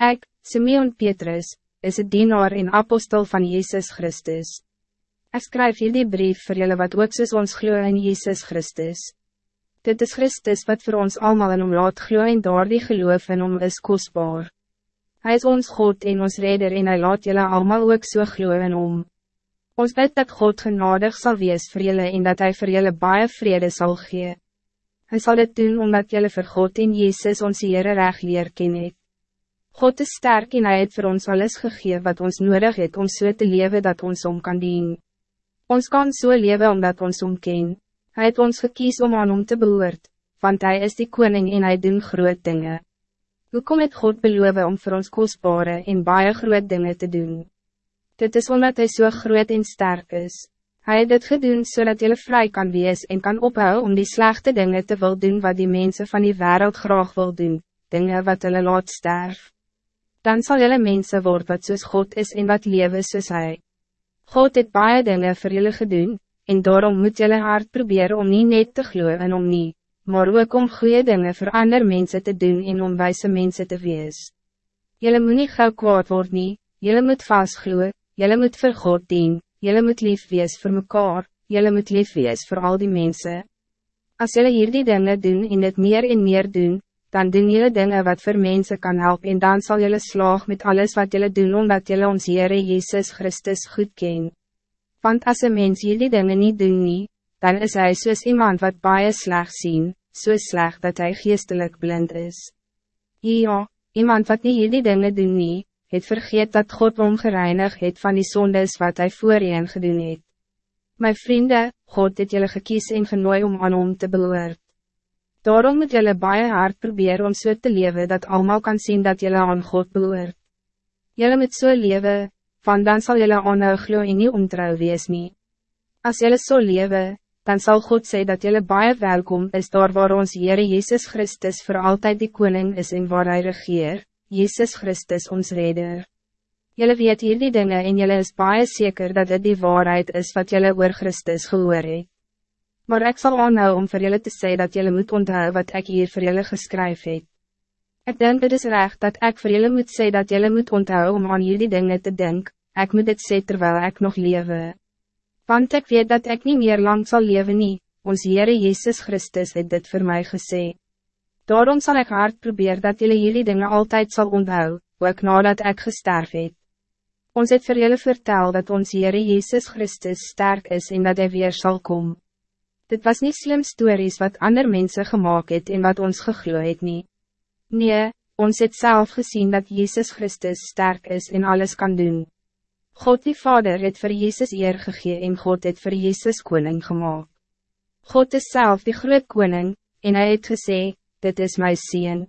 Ik, Simeon Petrus, is het dienaar en apostel van Jezus Christus. Ik schrijf hier die brief voor jullie wat ook soos ons glo in Jezus Christus. Dit is Christus wat voor ons allemaal in om laat glo en daar die geloof in om is kostbaar. Hij is ons God en ons redder en hij laat jullie allemaal ook so glo in om. Ons weet dat God genadig zal wees voor jullie en dat hij voor jullie baie vrede zal gee. Hij zal het doen omdat jullie voor God in Jezus ons Heere recht leer ken het. God is sterk en hy het vir ons alles gegee wat ons nodig het om so te leven dat ons om kan dien. Ons kan so leven omdat ons om ken. Hy het ons gekies om aan om te behoort, want hij is die koning en hij doen groot dingen. Hoe kom het God beloof om voor ons kostbare en baie groot dingen te doen? Dit is omdat hij zo so groot en sterk is. Hij het dit gedoen zodat so jullie vrij kan wees en kan ophouden om die slechte dingen te wil doen wat die mensen van die wereld graag wil doen, dingen wat hulle laat sterf. Dan zal jullie mensen worden wat soos God is en wat leven soos hij. God het baie dingen voor jullie gedoen, en daarom moet jullie hard proberen om niet net te gloeien en om niet, maar ook om goede dingen voor andere mensen te doen en om wijze mensen te wees. Jullie moet niet gauw kwaad worden, jullie moet vast gloeien, jullie moet voor God dienen. Jullie moet lief wees voor mekaar, jullie moet lief wees voor al die mensen. Als jullie hier die dingen doen en het meer en meer doen, dan doen jullie dingen wat voor mensen kan helpen en dan zal jullie slaag met alles wat jullie doen omdat jullie ons Heere Jezus Christus goed ken. Want als een mens jullie dingen niet doen nie, dan is hij soos iemand wat baie sleg sien, so sleg dat hij geestelijk blind is. Ja, iemand wat niet jullie dingen doen nie, het vergeet dat God omgereinig het van die zondes wat hij voorheen gedoen het. My vrienden, God het jullie gekies en genooi om aan hom te behoort. Daarom moet jullie baie hard proberen om so te leven dat allemaal kan zien dat jullie aan God behoort. Jullie moet so leven, van dan zal jullie aanhou glo en nie ontrouw wees nie. As jullie so leven, dan zal God zeggen dat jullie baie welkom is daar waar ons Heere Jezus Christus voor altijd die koning is en waar hij regeert. Jezus Christus ons redder. Jullie weet hier die dingen en jullie is baie zeker dat het die waarheid is wat jullie oor Christus gehoor het. Maar ik zal aanhou om voor jullie te zeggen dat jullie moet onthouden wat ik hier voor jullie geschreven heb. Ik denk het is recht dat ik voor jullie moet zeggen dat jullie moet onthouden om aan jullie dingen te denken. Ik moet het zeggen terwijl ik nog lewe. Want ik weet dat ik niet meer lang zal leven nie, ons Heere Jezus Christus het dit voor mij gezegd. Daarom zal ik hard proberen dat jullie jullie dingen altijd zal onthouden, ook nadat ik gesterf het. Ons het vir jullie vertel dat ons Heere Jezus Christus sterk is en dat hij weer zal komen. Dit was niet slim stories wat andere mensen gemaakt het en wat ons gegloeid het nie. Nee, ons het zelf gezien dat Jezus Christus sterk is en alles kan doen. God die Vader het voor Jezus eer gegee en God het voor Jezus koning gemaakt. God is zelf die groot koning, en hij het gezegd, dit is mijn zien.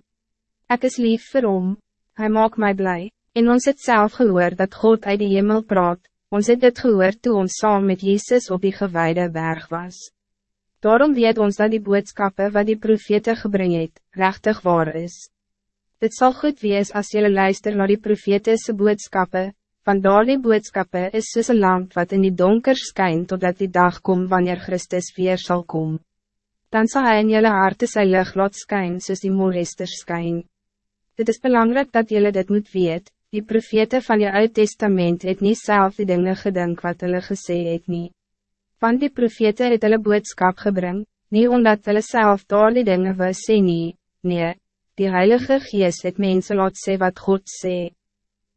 Ik is lief vir hom, hy maak mij blij. en ons het zelf gehoor dat God uit die hemel praat, ons het dit gehoor toe ons saam met Jezus op die gewijde berg was. Daarom weet ons dat die boodschappen wat die profete gebring het, rechtig waar is. Dit zal goed wees als jullie luister naar die profetese boodschappen, van daar die boodschappen is soos een lamp wat in die donker skyn totdat die dag komt wanneer Christus weer zal komen dan zal hij in jullie harte sy licht laat skyn soos die mooresters skyn. Dit is belangrijk dat jullie dit moet weet, die profete van je Oud Testament het niet zelf die dingen gedink wat hulle gesê het nie. Want die profete het hulle boodskap gebring, niet omdat hulle self daar die dinge wou sê nie, nee, die Heilige Geest het mense laat sê wat God sê.